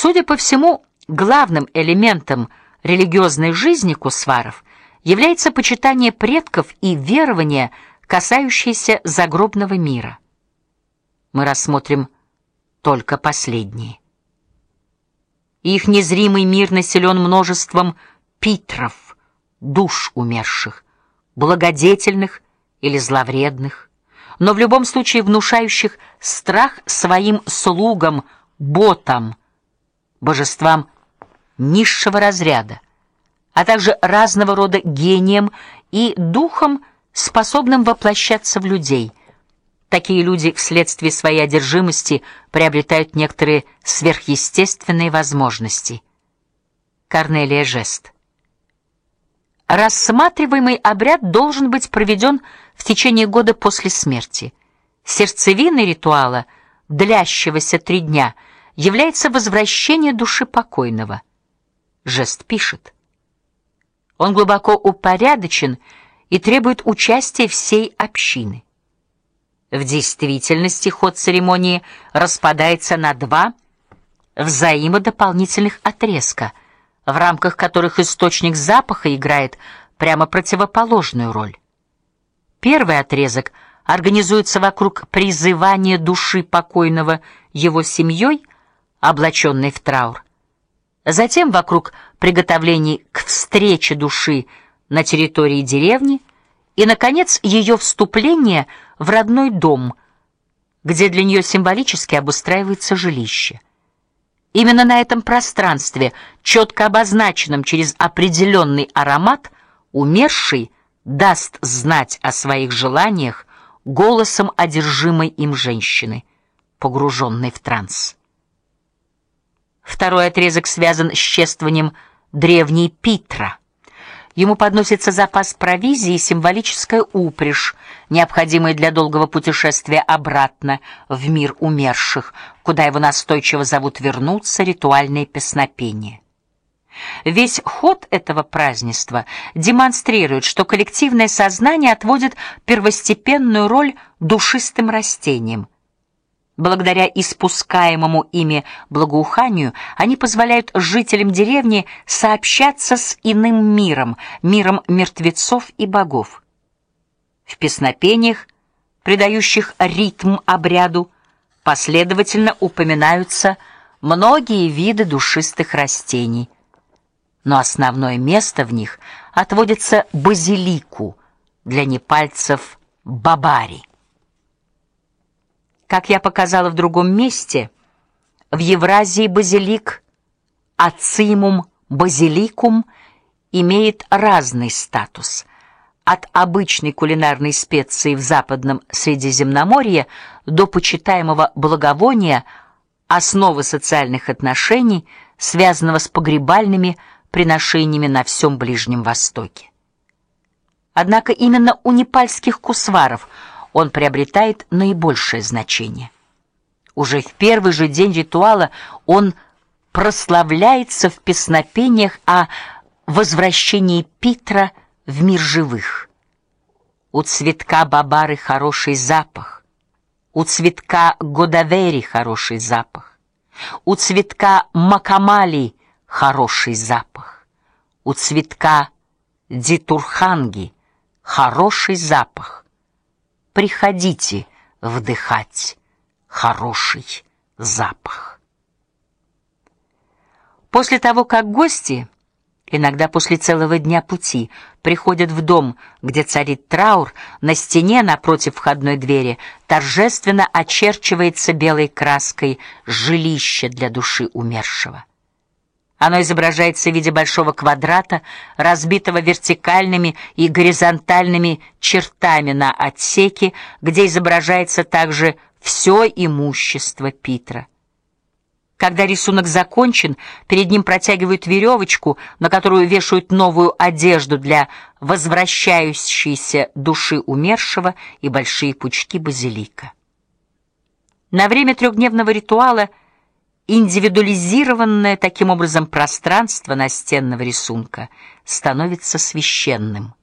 Судя по всему, главным элементом религиозной жизни кусваров является почитание предков и верования, касающиеся загробного мира. Мы рассмотрим только последние. Их незримый мир населен множеством питров, душ умерших, благодетельных или зловредных, но в любом случае внушающих страх своим слугам, ботам, божествам низшего разряда, а также разного рода гениям и духам, способным воплощаться в людей. Такие люди вследствие своей одержимости приобретают некоторые сверхъестественные возможности. Корнелия Жест. Рассматриваемый обряд должен быть проведен в течение года после смерти. Сердцевиной ритуала, длящегося три дня, является возвращение души покойного. Жест пишет: Он глубоко упорядочен и требует участия всей общины. В действительности ход церемонии распадается на два взаимодополнительных отрезка, в рамках которых источник запаха играет прямо противоположную роль. Первый отрезок организуется вокруг призывания души покойного его семьей, облаченной в траур. Затем вокруг приготовлений к встрече души на территории деревни и наконец ее вступление в родной дом, где для нее символически обустраивается жилище. Именно на этом пространстве, четко обозначенном через определенный аромат, умерший даст знать о своих желаниях голосом одержимой им женщины, погруженной в транс. Второй отрезок связан с чествованием древней Питра. Ему подносится запас провизии и символическая упряжь, необходимая для долгого путешествия обратно в мир умерших, куда его настойчиво зовут вернуться ритуальные песнопения. Весь ход этого празднества демонстрирует, что коллективное сознание отводит первостепенную роль душистым растениям Благодаря испускаемому ими благоуханию они позволяют жителям деревни сообщаться с иным миром, миром мертвецов и богов. В песнопениях, придающих ритм обряду, последовательно упоминаются многие виды душистых растений, но основное место в них отводится базилику для непальцев бабари. Как я показала в другом месте, в Евразии базилик Ацимум базиликум имеет разный статус. От обычной кулинарной специи в западном Средиземноморье до почитаемого благовония основы социальных отношений, связанного с погребальными приношениями на всем Ближнем Востоке. Однако именно у непальских кусваров – он приобретает наибольшее значение. Уже в первый же день ритуала он прославляется в песнопениях о возвращении Питра в мир живых. У цветка бабары хороший запах, у цветка годавери хороший запах, у цветка макамали хороший запах, у цветка дитурханги хороший запах приходите вдыхать хороший запах. После того, как гости, иногда после целого дня пути, приходят в дом, где царит траур, на стене напротив входной двери торжественно очерчивается белой краской жилище для души умершего. Оно изображается в виде большого квадрата, разбитого вертикальными и горизонтальными чертами на отсеке, где изображается также все имущество Питра. Когда рисунок закончен, перед ним протягивают веревочку, на которую вешают новую одежду для возвращающейся души умершего и большие пучки базилика. На время трехдневного ритуала индивидуализированное таким образом пространство настенного рисунка становится священным.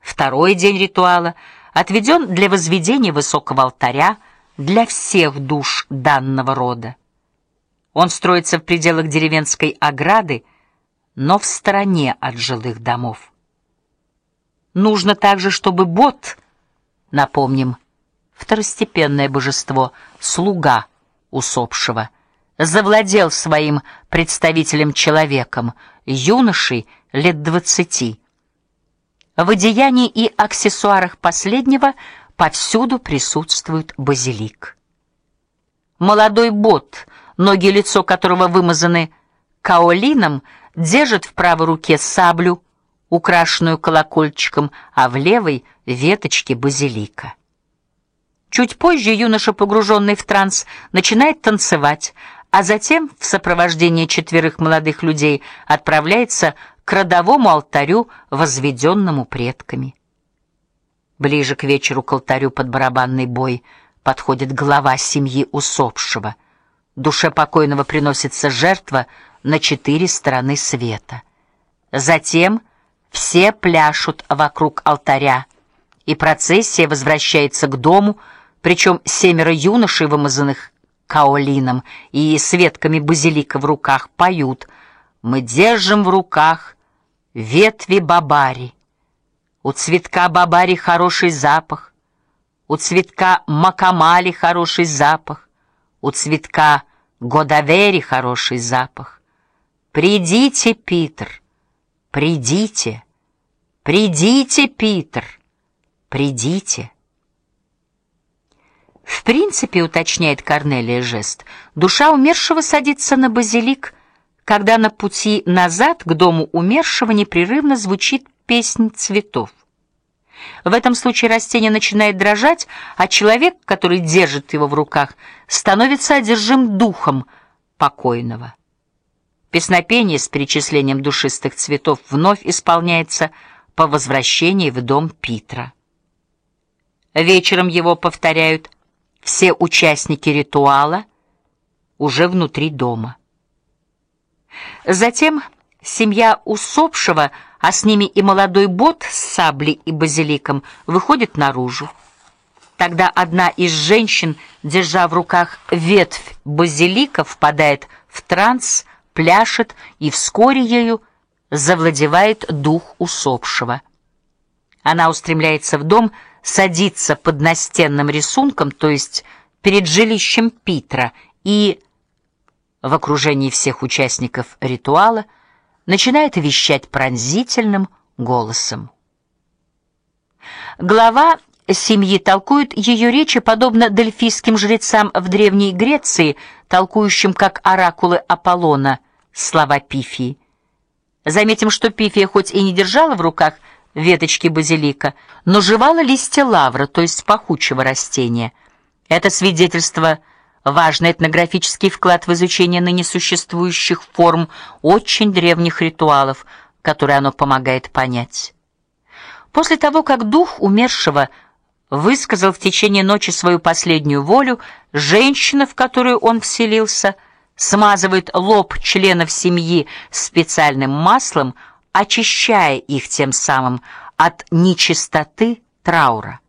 Второй день ритуала отведен для возведения высокого алтаря для всех душ данного рода. Он строится в пределах деревенской ограды, но в стороне от жилых домов. Нужно также, чтобы бот, напомним, второстепенное божество, слуга усопшего, завладел своим представителем-человеком, юношей лет двадцати. В одеянии и аксессуарах последнего повсюду присутствует базилик. Молодой бот, ноги и лицо которого вымазаны каолином, держит в правой руке саблю, украшенную колокольчиком, а в левой веточки базилика. Чуть позже юноша, погруженный в транс, начинает танцевать, а затем в сопровождении четверых молодых людей отправляется к родовому алтарю, возведенному предками. Ближе к вечеру к алтарю под барабанный бой подходит глава семьи усопшего. Душе покойного приносится жертва на четыре стороны света. Затем все пляшут вокруг алтаря, и процессия возвращается к дому, причем семеро юношей, вымазанных каолином и с ветками базилика в руках, поют: "Мы держим в руках ветви бабари. У цветка бабари хороший запах, у цветка макамали хороший запах, у цветка годавери хороший запах. Придите, Питер, придите, придите, Питер, придите. В принципе, уточняет Корнелия жест, душа умершего садится на базилик, когда на пути назад к дому умершего непрерывно звучит песнь цветов. В этом случае растение начинает дрожать, а человек, который держит его в руках, становится одержим духом покойного. Песнопение с перечислением душистых цветов вновь исполняется по возвращении в дом Питра. Вечером его повторяют все участники ритуала уже внутри дома. Затем семья усопшего, а с ними и молодой бот с саблей и базиликом выходит наружу. Тогда одна из женщин, держа в руках ветвь базилика, впадает в транс, пляшет, и вскоре ею завладевает дух усопшего. Она устремляется в дом, садится под настенным рисунком, то есть перед жилищем Питра, и в окружении всех участников ритуала начинает вещать пронзительным голосом. Глава семьи толкует ее речи подобно дельфийским жрецам в древней Греции, толкующим как оракулы Аполлона слова Пифии. Заметим, что Пифия хоть и не держала в руках веточки базилика, но жевала листья лавра, то есть пахучего растения. Это свидетельство важный этнографический вклад в изучение ныне существующих форм очень древних ритуалов, которые оно помогает понять. После того, как дух умершего высказал в течение ночи свою последнюю волю, женщина, в которую он вселился, смазывает лоб членов семьи специальным маслом, очищая их тем самым от нечистоты траура.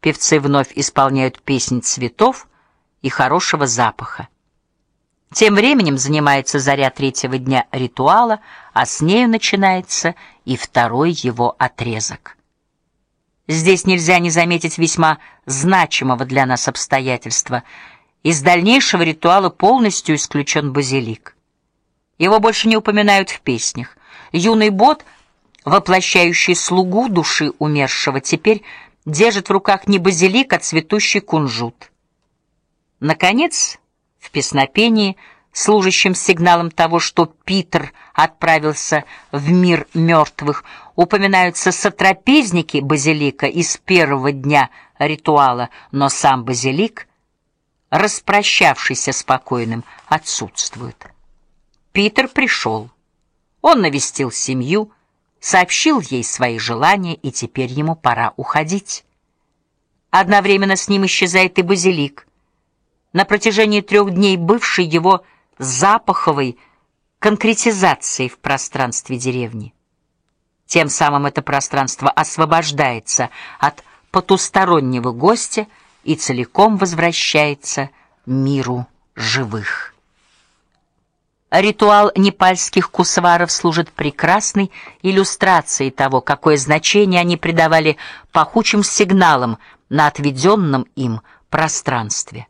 Певцы вновь исполняют песнь цветов и хорошего запаха. Тем временем занимается заря третьего дня ритуала, а с нею начинается и второй его отрезок. Здесь нельзя не заметить весьма значимого для нас обстоятельства. Из дальнейшего ритуала полностью исключен базилик. Его больше не упоминают в песнях. Юный бот, воплощающий слугу души умершего, теперь держит в руках не базилик, а цветущий кунжут. Наконец, в песнопении, служащем сигналом того, что Питер отправился в мир мертвых, упоминаются сотрапезники базилика из первого дня ритуала, но сам базилик, распрощавшийся с покойным, отсутствует. Питер пришел. Он навестил семью, сообщил ей свои желания, и теперь ему пора уходить. Одновременно с ним исчезает и базилик на протяжении трех дней бывший его запаховой конкретизацией в пространстве деревни. Тем самым это пространство освобождается от потустороннего гостя и целиком возвращается миру живых. Ритуал непальских кусваров служит прекрасной иллюстрацией того, какое значение они придавали пахучим сигналам на отведенном им пространстве.